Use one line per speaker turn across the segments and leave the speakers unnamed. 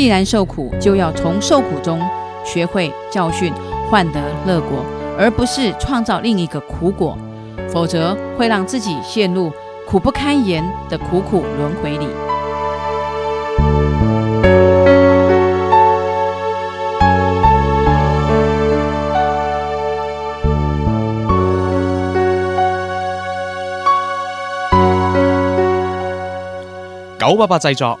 既然受苦，就要从受苦中学会教训，换得乐果，而不是创造另一个苦果，否则会让自己陷入苦不堪言的苦苦轮回里。
九八八製作。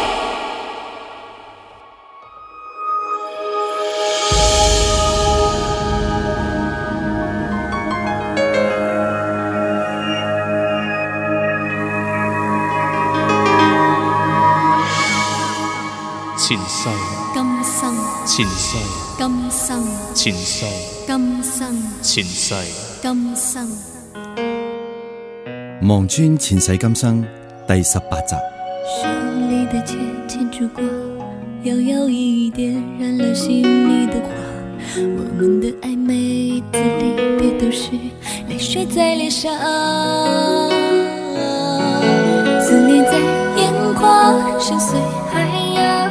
前世，
今生，
前世，
今生，
前世，
今生，
前世。
今生。
望穿前世今生第十八集。
手里的剑牵住光，摇摇一点燃了心里的花。我们的爱每一次离别都是泪水在脸上，思念在眼眶，深邃海洋，